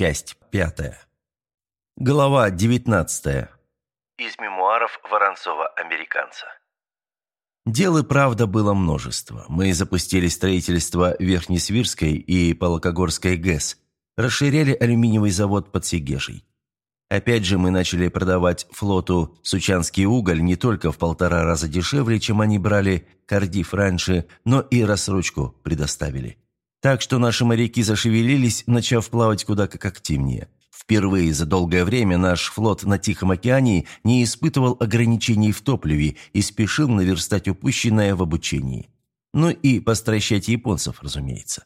Часть пятая. Глава девятнадцатая. Из мемуаров Воронцова-американца. Дел и правда было множество. Мы запустили строительство Верхнесвирской и Полокогорской ГЭС, расширяли алюминиевый завод под Сегежей. Опять же, мы начали продавать флоту сучанский уголь не только в полтора раза дешевле, чем они брали Кардив раньше, но и рассрочку предоставили. Так что наши моряки зашевелились, начав плавать куда как активнее. Впервые за долгое время наш флот на Тихом океане не испытывал ограничений в топливе и спешил наверстать упущенное в обучении. Ну и постращать японцев, разумеется.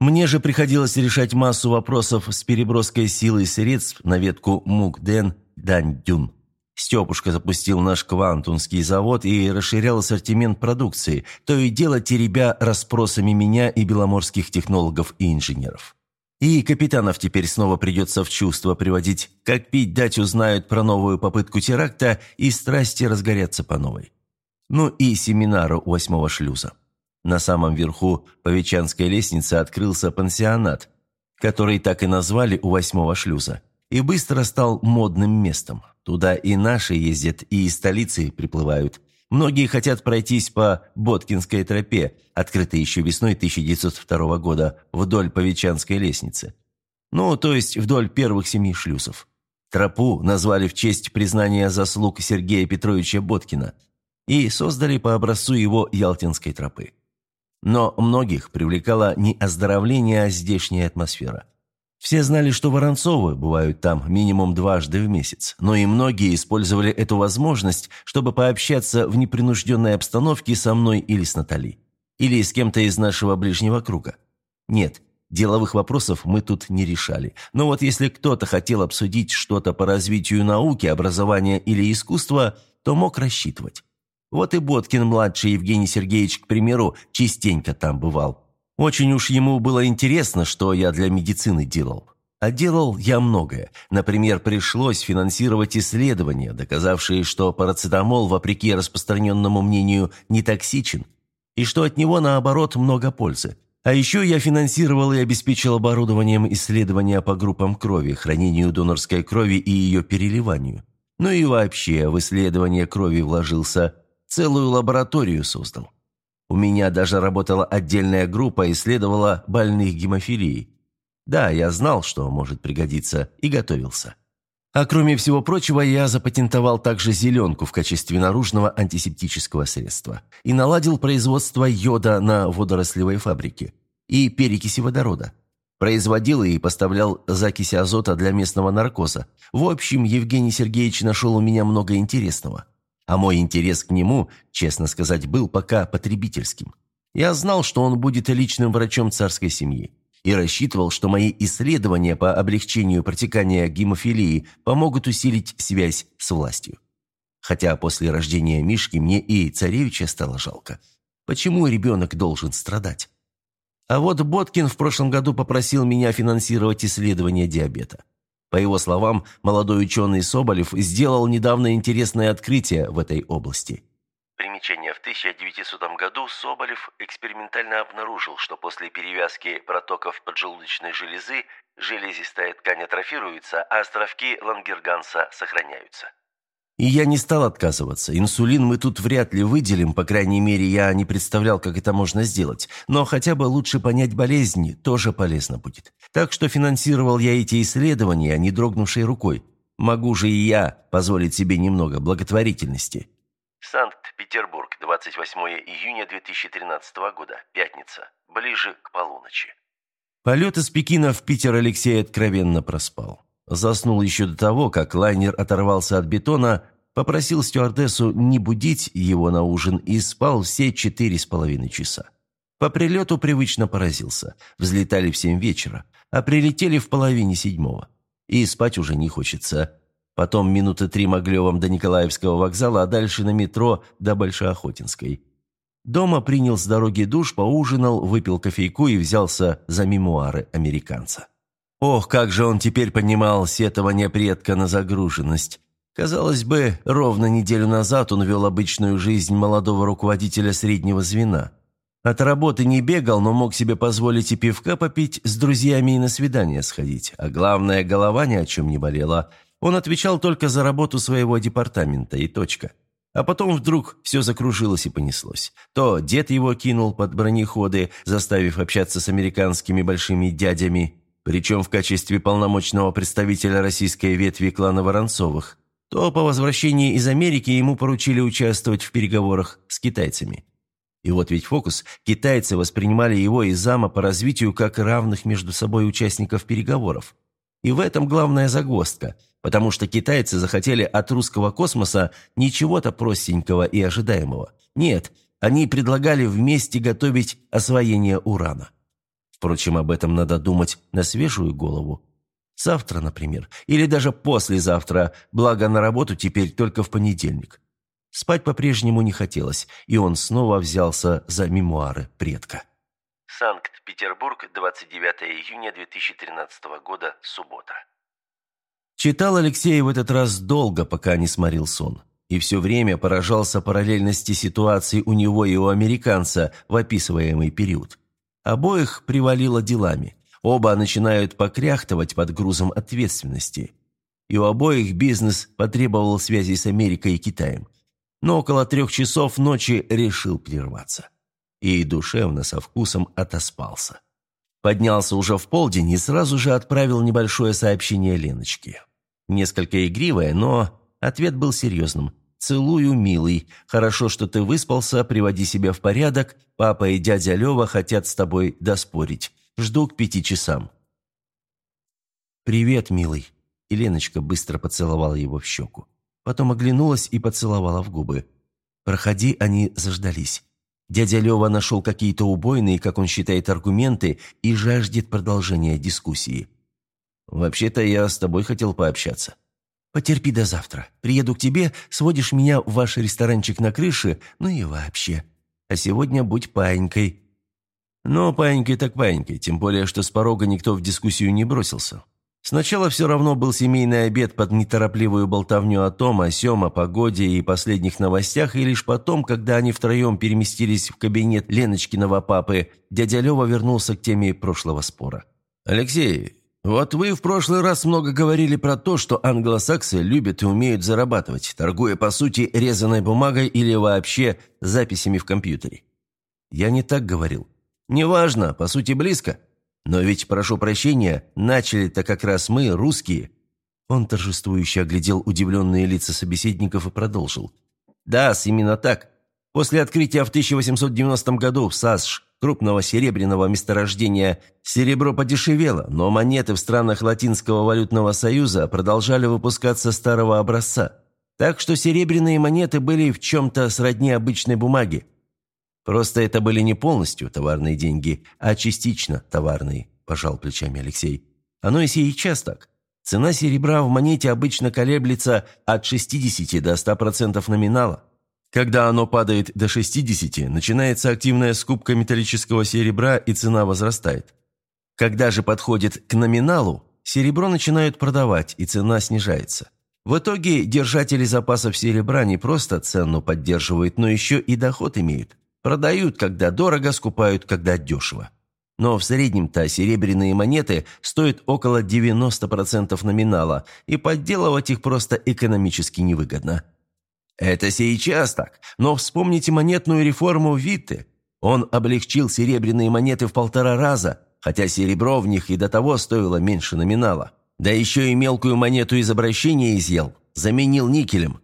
Мне же приходилось решать массу вопросов с переброской сил и средств на ветку Мукден-Дань-Дюн. Степушка запустил наш квантунский завод и расширял ассортимент продукции, то и дело теребя расспросами меня и беломорских технологов и инженеров. И капитанов теперь снова придется в чувство приводить, как пить дать узнают про новую попытку теракта и страсти разгорятся по новой. Ну и семинару восьмого шлюза. На самом верху Повечанской лестницы открылся пансионат, который так и назвали у восьмого шлюза, и быстро стал модным местом. Туда и наши ездят, и из столицы приплывают. Многие хотят пройтись по Боткинской тропе, открытой еще весной 1902 года, вдоль Повечанской лестницы. Ну, то есть вдоль первых семи шлюзов. Тропу назвали в честь признания заслуг Сергея Петровича Боткина и создали по образцу его Ялтинской тропы. Но многих привлекало не оздоровление, а здешняя атмосфера – все знали, что Воронцовы бывают там минимум дважды в месяц, но и многие использовали эту возможность, чтобы пообщаться в непринужденной обстановке со мной или с Натали. Или с кем-то из нашего ближнего круга. Нет, деловых вопросов мы тут не решали. Но вот если кто-то хотел обсудить что-то по развитию науки, образования или искусства, то мог рассчитывать. Вот и Боткин-младший Евгений Сергеевич, к примеру, частенько там бывал. Очень уж ему было интересно, что я для медицины делал. А делал я многое. Например, пришлось финансировать исследования, доказавшие, что парацетамол, вопреки распространенному мнению, не токсичен, и что от него, наоборот, много пользы. А еще я финансировал и обеспечил оборудованием исследования по группам крови, хранению донорской крови и ее переливанию. Ну и вообще в исследование крови вложился, целую лабораторию создал. У меня даже работала отдельная группа исследовала больных гемофилией. Да, я знал, что может пригодиться, и готовился. А кроме всего прочего, я запатентовал также зеленку в качестве наружного антисептического средства и наладил производство йода на водорослевой фабрике и перекиси водорода. Производил и поставлял закиси азота для местного наркоза. В общем, Евгений Сергеевич нашел у меня много интересного. А мой интерес к нему, честно сказать, был пока потребительским. Я знал, что он будет личным врачом царской семьи и рассчитывал, что мои исследования по облегчению протекания гемофилии помогут усилить связь с властью. Хотя после рождения Мишки мне и царевича стало жалко. Почему ребенок должен страдать? А вот Боткин в прошлом году попросил меня финансировать исследование диабета. По его словам, молодой ученый Соболев сделал недавно интересное открытие в этой области. Примечание. В 1900 году Соболев экспериментально обнаружил, что после перевязки протоков поджелудочной железы железистая ткань атрофируется, а островки Лангерганса сохраняются. И я не стал отказываться. Инсулин мы тут вряд ли выделим, по крайней мере, я не представлял, как это можно сделать. Но хотя бы лучше понять болезни тоже полезно будет. Так что финансировал я эти исследования, не дрогнувшей рукой. Могу же и я позволить себе немного благотворительности. Санкт-Петербург, 28 июня 2013 года, пятница, ближе к полуночи. Полет из Пекина в Питер Алексей откровенно проспал. Заснул еще до того, как лайнер оторвался от бетона, попросил стюардессу не будить его на ужин и спал все четыре с половиной часа. По прилету привычно поразился. Взлетали в семь вечера, а прилетели в половине седьмого. И спать уже не хочется. Потом минуты три Моглевым до Николаевского вокзала, а дальше на метро до Большеохотинской. Дома принял с дороги душ, поужинал, выпил кофейку и взялся за мемуары американца. Ох, как же он теперь понимал сетование предка на загруженность. Казалось бы, ровно неделю назад он вел обычную жизнь молодого руководителя среднего звена. От работы не бегал, но мог себе позволить и пивка попить, с друзьями и на свидание сходить. А главное, голова ни о чем не болела. Он отвечал только за работу своего департамента и точка. А потом вдруг все закружилось и понеслось. То дед его кинул под бронеходы, заставив общаться с американскими большими дядями, причем в качестве полномочного представителя российской ветви клана Воронцовых, то по возвращении из Америки ему поручили участвовать в переговорах с китайцами. И вот ведь фокус, китайцы воспринимали его и зама по развитию как равных между собой участников переговоров. И в этом главная загвоздка, потому что китайцы захотели от русского космоса не чего-то простенького и ожидаемого. Нет, они предлагали вместе готовить освоение урана. Впрочем, об этом надо думать на свежую голову. Завтра, например, или даже послезавтра, благо на работу теперь только в понедельник. Спать по-прежнему не хотелось, и он снова взялся за мемуары предка. Санкт-Петербург, 29 июня 2013 года, суббота. Читал Алексей в этот раз долго, пока не сморил сон. И все время поражался параллельности ситуации у него и у американца в описываемый период. Обоих привалило делами. Оба начинают покряхтывать под грузом ответственности. И у обоих бизнес потребовал связи с Америкой и Китаем. Но около трех часов ночи решил прерваться. И душевно, со вкусом отоспался. Поднялся уже в полдень и сразу же отправил небольшое сообщение Леночке. Несколько игривое, но ответ был серьезным. «Целую, милый. Хорошо, что ты выспался, приводи себя в порядок. Папа и дядя Лева хотят с тобой доспорить. Жду к пяти часам». «Привет, милый». Еленочка быстро поцеловала его в щеку. Потом оглянулась и поцеловала в губы. «Проходи, они заждались». Дядя Лева нашел какие-то убойные, как он считает, аргументы и жаждет продолжения дискуссии. «Вообще-то я с тобой хотел пообщаться». «Потерпи до завтра. Приеду к тебе, сводишь меня в ваш ресторанчик на крыше, ну и вообще. А сегодня будь паинькой». «Ну, паинькой так паинькой, тем более, что с порога никто в дискуссию не бросился. Сначала все равно был семейный обед под неторопливую болтовню о том, о сём, о погоде и последних новостях, и лишь потом, когда они втроем переместились в кабинет Леночкиного папы, дядя Лёва вернулся к теме прошлого спора. «Алексей, вот вы в прошлый раз много говорили про то, что англосаксы любят и умеют зарабатывать, торгуя, по сути, резаной бумагой или вообще записями в компьютере. Я не так говорил. Неважно, по сути, близко. Но ведь, прошу прощения, начали-то как раз мы, русские». Он торжествующе оглядел удивленные лица собеседников и продолжил. «Да, именно так. После открытия в 1890 году в САСШ крупного серебряного месторождения серебро подешевело, но монеты в странах Латинского валютного союза продолжали выпускаться старого образца. Так что серебряные монеты были в чем-то сродни обычной бумаге. Просто это были не полностью товарные деньги, а частично товарные, пожал плечами Алексей. Оно и сейчас так. Цена серебра в монете обычно колеблется от 60 до 100% номинала. Когда оно падает до 60, начинается активная скупка металлического серебра и цена возрастает. Когда же подходит к номиналу, серебро начинают продавать и цена снижается. В итоге держатели запасов серебра не просто цену поддерживают, но еще и доход имеют. Продают, когда дорого, скупают, когда дешево. Но в среднем-то серебряные монеты стоят около 90% номинала, и подделывать их просто экономически невыгодно. Это сейчас так, но вспомните монетную реформу Витте. Он облегчил серебряные монеты в полтора раза, хотя серебро в них и до того стоило меньше номинала. Да еще и мелкую монету из обращения изъел, заменил никелем.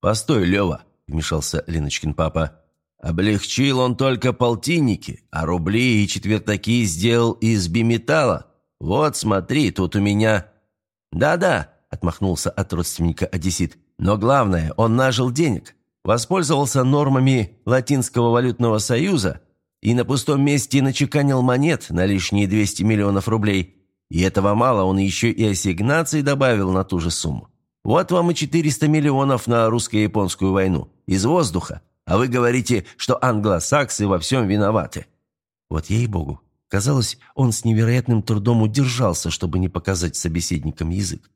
«Постой, Лева», – вмешался Леночкин папа, Облегчил он только полтинники, а рубли и четвертаки сделал из биметалла. Вот смотри, тут у меня...» «Да-да», — отмахнулся от родственника одессит, «но главное, он нажил денег, воспользовался нормами Латинского валютного союза и на пустом месте начеканил монет на лишние 200 миллионов рублей. И этого мало, он еще и ассигнации добавил на ту же сумму. Вот вам и 400 миллионов на русско-японскую войну. Из воздуха. А вы говорите, что англосаксы во всем виноваты». Вот ей-богу. Казалось, он с невероятным трудом удержался, чтобы не показать собеседникам язык.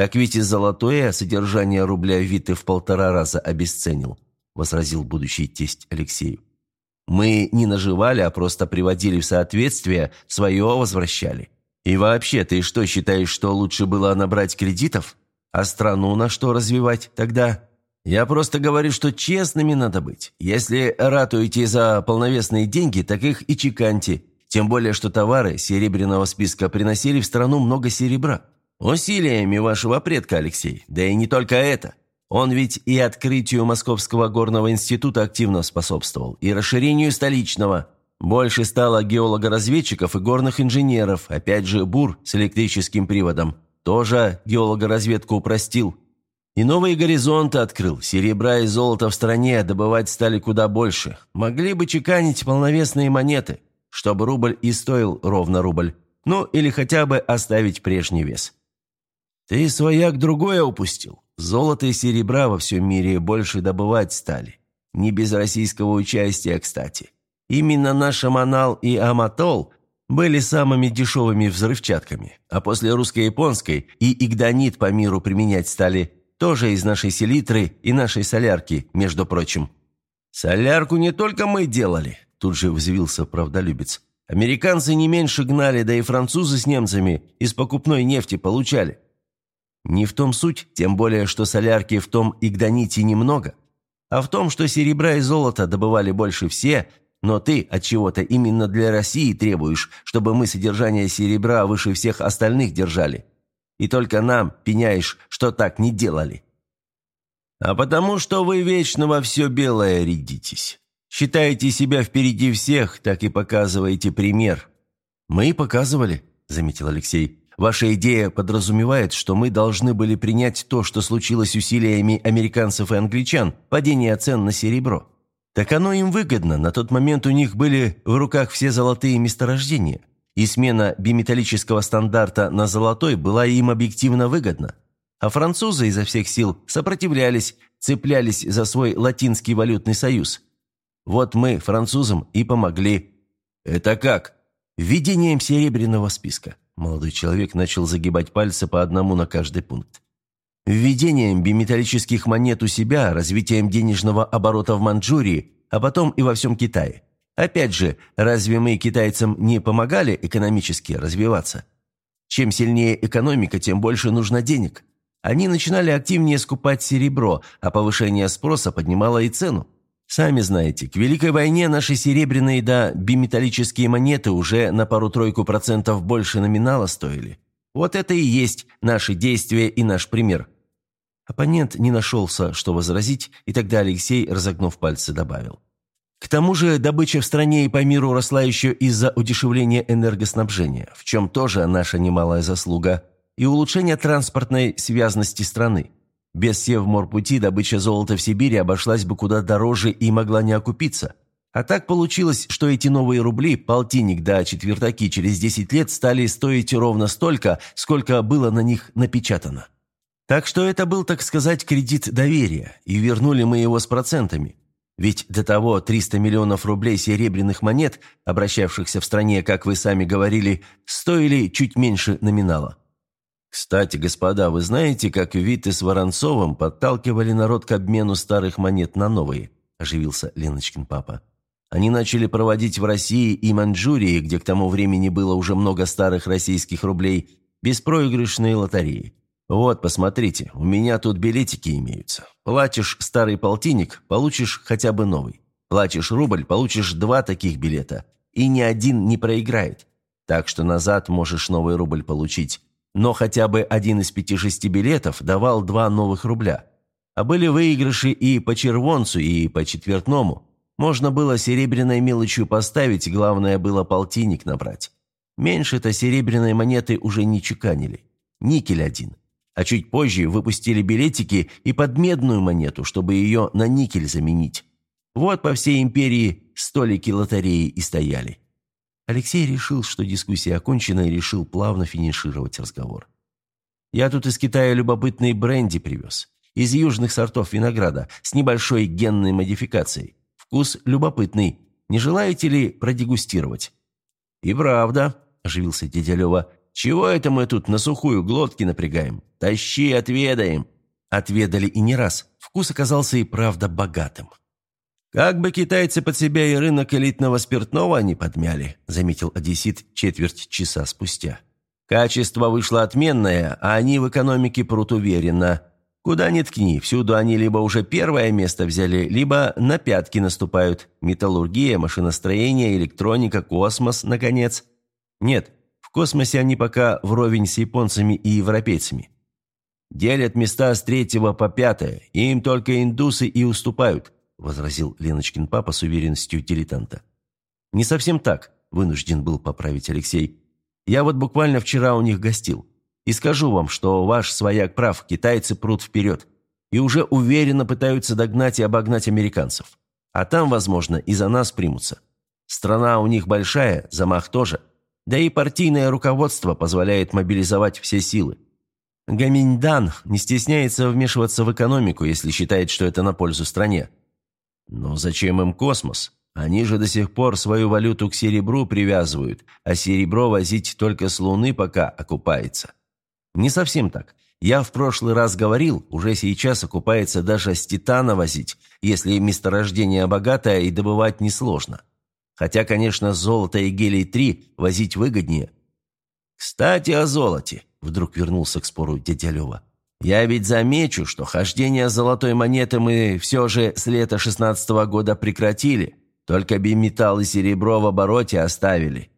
«Так ведь и золотое содержание рубля Виты в полтора раза обесценил», – возразил будущий тесть Алексею. Мы не наживали, а просто приводили в соответствие, свое возвращали. И вообще, ты что, считаешь, что лучше было набрать кредитов? А страну на что развивать тогда? Я просто говорю, что честными надо быть. Если ратуете за полновесные деньги, так их и чеканьте. Тем более, что товары серебряного списка приносили в страну много серебра. Усилиями вашего предка, Алексей. Да и не только это. Он ведь и открытию Московского горного института активно способствовал, и расширению столичного. Больше стало геолого-разведчиков и горных инженеров, опять же БУР с электрическим приводом. Тоже геолого-разведку упростил. И новые горизонты открыл. Серебра и золота в стране добывать стали куда больше. Могли бы чеканить полновесные монеты, чтобы рубль и стоил ровно рубль. Ну, или хотя бы оставить прежний вес. Ты свояк другое упустил. Золото и серебра во всем мире больше добывать стали. Не без российского участия, кстати. Именно наш Аманал и Аматол были самыми дешевыми взрывчатками, а после русско-японской и игдонит по миру применять стали тоже из нашей селитры и нашей солярки, между прочим. «Солярку не только мы делали», – тут же взвился правдолюбец. «Американцы не меньше гнали, да и французы с немцами из покупной нефти получали. Не в том суть, тем более, что солярки в том игдоните немного, а в том, что серебра и золота добывали больше все, но ты от чего-то именно для России требуешь, чтобы мы содержание серебра выше всех остальных держали. И только нам пеняешь, что так не делали. А потому что вы вечно во все белое рядитесь. Считаете себя впереди всех, так и показываете пример. Мы показывали, заметил Алексей. Ваша идея подразумевает, что мы должны были принять то, что случилось усилиями американцев и англичан, падение цен на серебро. Так оно им выгодно, на тот момент у них были в руках все золотые месторождения, и смена биметаллического стандарта на золотой была им объективно выгодна. А французы изо всех сил сопротивлялись, цеплялись за свой латинский валютный союз. Вот мы французам и помогли. Это как? Введением серебряного списка. Молодой человек начал загибать пальцы по одному на каждый пункт. Введением биметаллических монет у себя, развитием денежного оборота в Манчжурии, а потом и во всем Китае. Опять же, разве мы китайцам не помогали экономически развиваться? Чем сильнее экономика, тем больше нужно денег. Они начинали активнее скупать серебро, а повышение спроса поднимало и цену. Сами знаете, к Великой войне наши серебряные да биметаллические монеты уже на пару-тройку процентов больше номинала стоили. Вот это и есть наши действия и наш пример. Оппонент не нашелся, что возразить, и тогда Алексей, разогнув пальцы, добавил. К тому же добыча в стране и по миру росла еще из-за удешевления энергоснабжения, в чем тоже наша немалая заслуга, и улучшения транспортной связности страны. Без Севморпути добыча золота в Сибири обошлась бы куда дороже и могла не окупиться. А так получилось, что эти новые рубли, полтинник да четвертаки через 10 лет стали стоить ровно столько, сколько было на них напечатано. Так что это был, так сказать, кредит доверия, и вернули мы его с процентами. Ведь до того 300 миллионов рублей серебряных монет, обращавшихся в стране, как вы сами говорили, стоили чуть меньше номинала. «Кстати, господа, вы знаете, как Виты с Воронцовым подталкивали народ к обмену старых монет на новые?» – оживился Леночкин папа. «Они начали проводить в России и Маньчжурии, где к тому времени было уже много старых российских рублей, беспроигрышные лотереи. Вот, посмотрите, у меня тут билетики имеются. Платишь старый полтинник, получишь хотя бы новый. Платишь рубль, получишь два таких билета. И ни один не проиграет. Так что назад можешь новый рубль получить но хотя бы один из пяти-шести билетов давал два новых рубля. А были выигрыши и по червонцу, и по четвертному. Можно было серебряной мелочью поставить, главное было полтинник набрать. Меньше-то серебряной монеты уже не чеканили. Никель один. А чуть позже выпустили билетики и под медную монету, чтобы ее на никель заменить. Вот по всей империи столики лотереи и стояли. Алексей решил, что дискуссия окончена, и решил плавно финишировать разговор. «Я тут из Китая любопытный бренди привез. Из южных сортов винограда, с небольшой генной модификацией. Вкус любопытный. Не желаете ли продегустировать?» «И правда», – оживился дядя Лева, – «чего это мы тут на сухую глотки напрягаем? Тащи, отведаем». Отведали и не раз. Вкус оказался и правда богатым. «Как бы китайцы под себя и рынок элитного спиртного не подмяли», заметил одессит четверть часа спустя. «Качество вышло отменное, а они в экономике прут уверенно. Куда ни ткни, всюду они либо уже первое место взяли, либо на пятки наступают. Металлургия, машиностроение, электроника, космос, наконец. Нет, в космосе они пока вровень с японцами и европейцами. Делят места с третьего по пятое, им только индусы и уступают возразил Леночкин папа с уверенностью дилетанта. «Не совсем так», – вынужден был поправить Алексей. «Я вот буквально вчера у них гостил. И скажу вам, что ваш свояк прав, китайцы прут вперед. И уже уверенно пытаются догнать и обогнать американцев. А там, возможно, и за нас примутся. Страна у них большая, замах тоже. Да и партийное руководство позволяет мобилизовать все силы. Гаминьдан не стесняется вмешиваться в экономику, если считает, что это на пользу стране. Но зачем им космос? Они же до сих пор свою валюту к серебру привязывают, а серебро возить только с Луны пока окупается. Не совсем так. Я в прошлый раз говорил, уже сейчас окупается даже с Титана возить, если месторождение богатое и добывать несложно. Хотя, конечно, золото и гелий-3 возить выгоднее. «Кстати, о золоте», – вдруг вернулся к спору дядя Лева. Я ведь замечу, что хождение золотой монеты мы все же с лета шестнадцатого года прекратили, только биметалл и серебро в обороте оставили.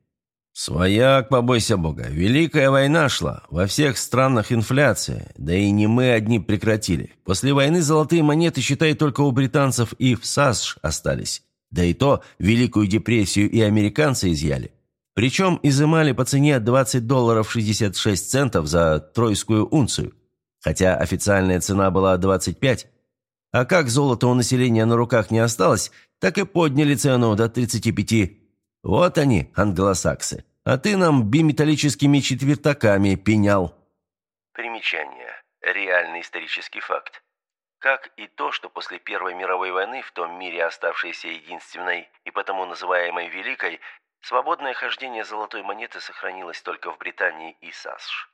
Свояк, побойся бога, Великая война шла, во всех странах инфляция, да и не мы одни прекратили. После войны золотые монеты, считай, только у британцев и в САСШ остались. Да и то Великую депрессию и американцы изъяли. Причем изымали по цене 20 долларов 66 центов за тройскую унцию хотя официальная цена была 25. А как золото у населения на руках не осталось, так и подняли цену до 35. Вот они, англосаксы. А ты нам биметаллическими четвертаками пенял. Примечание. Реальный исторический факт. Как и то, что после Первой мировой войны в том мире, оставшейся единственной и потому называемой Великой, свободное хождение золотой монеты сохранилось только в Британии и САСШ.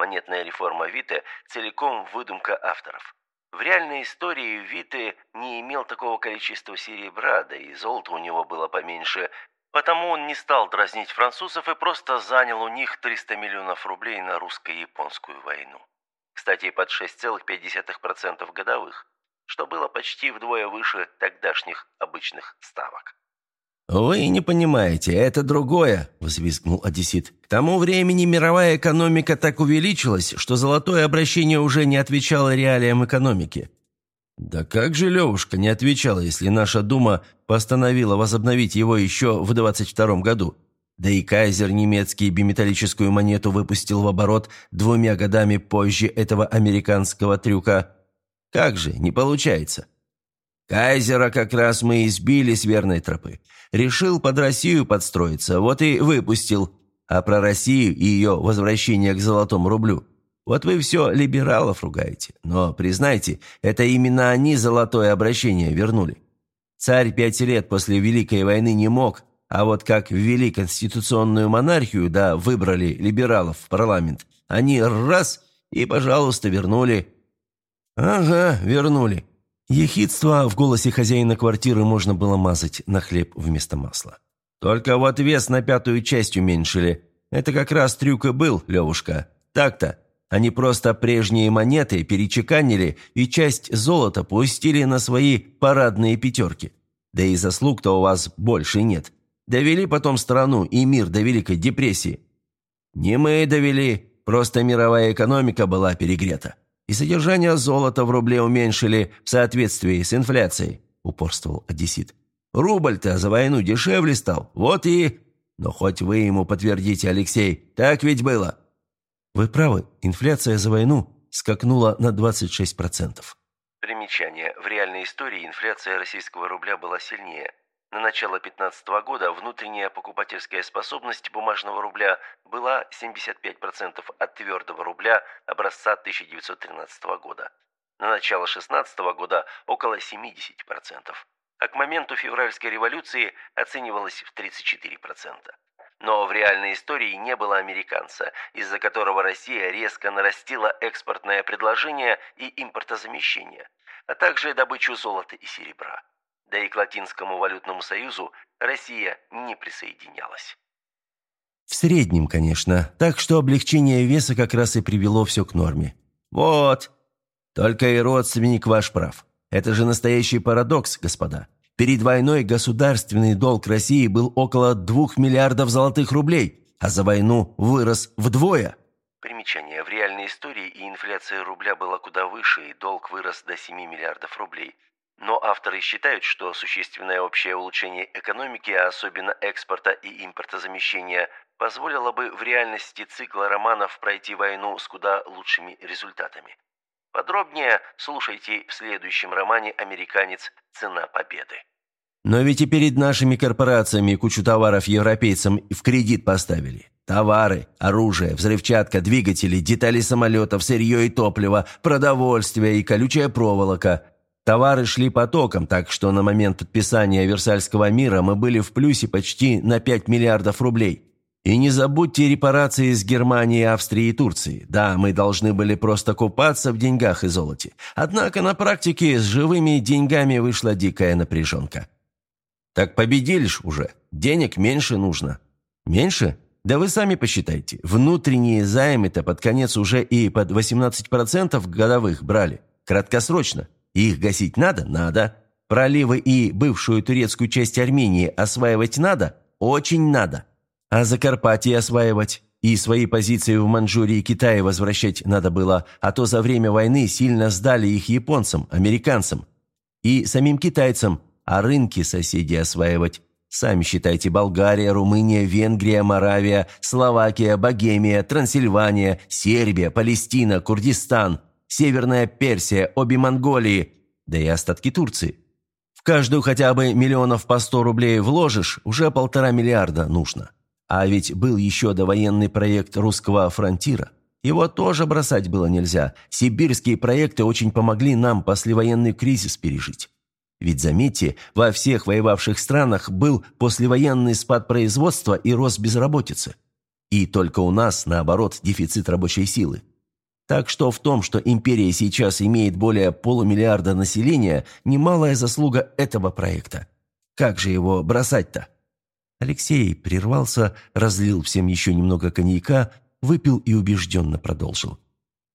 Монетная реформа Виты целиком выдумка авторов. В реальной истории Виты не имел такого количества серебра, да и золота у него было поменьше, потому он не стал дразнить французов и просто занял у них 300 миллионов рублей на русско-японскую войну. Кстати, под 6,5% годовых, что было почти вдвое выше тогдашних обычных ставок. «Вы не понимаете, это другое», – взвизгнул одессит. «К тому времени мировая экономика так увеличилась, что золотое обращение уже не отвечало реалиям экономики». «Да как же Левушка не отвечала, если наша Дума постановила возобновить его еще в 22 году? Да и кайзер немецкий биметаллическую монету выпустил в оборот двумя годами позже этого американского трюка. Как же, не получается?» Кайзера как раз мы избили с верной тропы. Решил под Россию подстроиться, вот и выпустил. А про Россию и ее возвращение к золотому рублю. Вот вы все либералов ругаете. Но, признайте, это именно они золотое обращение вернули. Царь пять лет после Великой войны не мог, а вот как ввели конституционную монархию, да выбрали либералов в парламент, они раз и, пожалуйста, вернули. Ага, вернули. Ехидство в голосе хозяина квартиры можно было мазать на хлеб вместо масла. «Только вот вес на пятую часть уменьшили. Это как раз трюк и был, Левушка. Так-то. Они просто прежние монеты перечеканили и часть золота пустили на свои парадные пятерки. Да и заслуг-то у вас больше нет. Довели потом страну и мир до Великой депрессии. Не мы довели, просто мировая экономика была перегрета и содержание золота в рубле уменьшили в соответствии с инфляцией», – упорствовал одессит. «Рубль-то за войну дешевле стал, вот и...» «Но хоть вы ему подтвердите, Алексей, так ведь было?» «Вы правы, инфляция за войну скакнула на 26%. Примечание. В реальной истории инфляция российского рубля была сильнее. На начало 2015 года внутренняя покупательская способность бумажного рубля была 75% от твердого рубля образца 1913 года. На начало 2016 года около 70%, а к моменту февральской революции оценивалась в 34%. Но в реальной истории не было американца, из-за которого Россия резко нарастила экспортное предложение и импортозамещение, а также добычу золота и серебра. Да и к Латинскому валютному союзу Россия не присоединялась. В среднем, конечно, так что облегчение веса как раз и привело все к норме. Вот. Только и родственник ваш прав. Это же настоящий парадокс, господа. Перед войной государственный долг России был около двух миллиардов золотых рублей, а за войну вырос вдвое. Примечание. В реальной истории и инфляция рубля была куда выше, и долг вырос до 7 миллиардов рублей. Но авторы считают, что существенное общее улучшение экономики, а особенно экспорта и импортозамещения, позволило бы в реальности цикла романов пройти войну с куда лучшими результатами. Подробнее слушайте в следующем романе «Американец. Цена победы». Но ведь и перед нашими корпорациями кучу товаров европейцам в кредит поставили. Товары, оружие, взрывчатка, двигатели, детали самолетов, сырье и топливо, продовольствие и колючая проволока. Товары шли потоком, так что на момент подписания Версальского мира мы были в плюсе почти на 5 миллиардов рублей. И не забудьте репарации с Германией, Австрией и Турцией. Да, мы должны были просто купаться в деньгах и золоте. Однако на практике с живыми деньгами вышла дикая напряженка. Так победили ж уже. Денег меньше нужно. Меньше? Да вы сами посчитайте. Внутренние займы-то под конец уже и под 18% годовых брали. Краткосрочно. Их гасить надо? Надо. Проливы и бывшую турецкую часть Армении осваивать надо? Очень надо. А Закарпатье осваивать? И свои позиции в Манчжурии и Китае возвращать надо было, а то за время войны сильно сдали их японцам, американцам и самим китайцам, а рынки соседей осваивать. Сами считайте, Болгария, Румыния, Венгрия, Моравия, Словакия, Богемия, Трансильвания, Сербия, Палестина, Курдистан, Северная Персия, обе Монголии, да и остатки Турции. В каждую хотя бы миллионов по сто рублей вложишь, уже полтора миллиарда нужно. А ведь был еще довоенный проект русского фронтира. Его тоже бросать было нельзя. Сибирские проекты очень помогли нам послевоенный кризис пережить. Ведь, заметьте, во всех воевавших странах был послевоенный спад производства и рост безработицы. И только у нас, наоборот, дефицит рабочей силы. Так что в том, что империя сейчас имеет более полумиллиарда населения, немалая заслуга этого проекта. Как же его бросать-то? Алексей прервался, разлил всем еще немного коньяка, выпил и убежденно продолжил.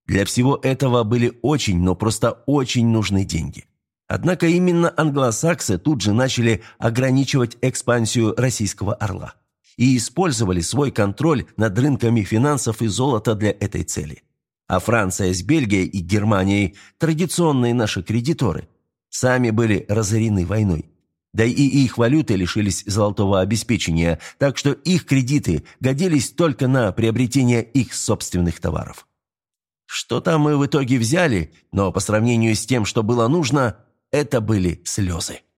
Для всего этого были очень, но просто очень нужны деньги. Однако именно англосаксы тут же начали ограничивать экспансию российского «Орла» и использовали свой контроль над рынками финансов и золота для этой цели. А Франция с Бельгией и Германией, традиционные наши кредиторы, сами были разорены войной. Да и их валюты лишились золотого обеспечения, так что их кредиты годились только на приобретение их собственных товаров. Что-то мы в итоге взяли, но по сравнению с тем, что было нужно, это были слезы.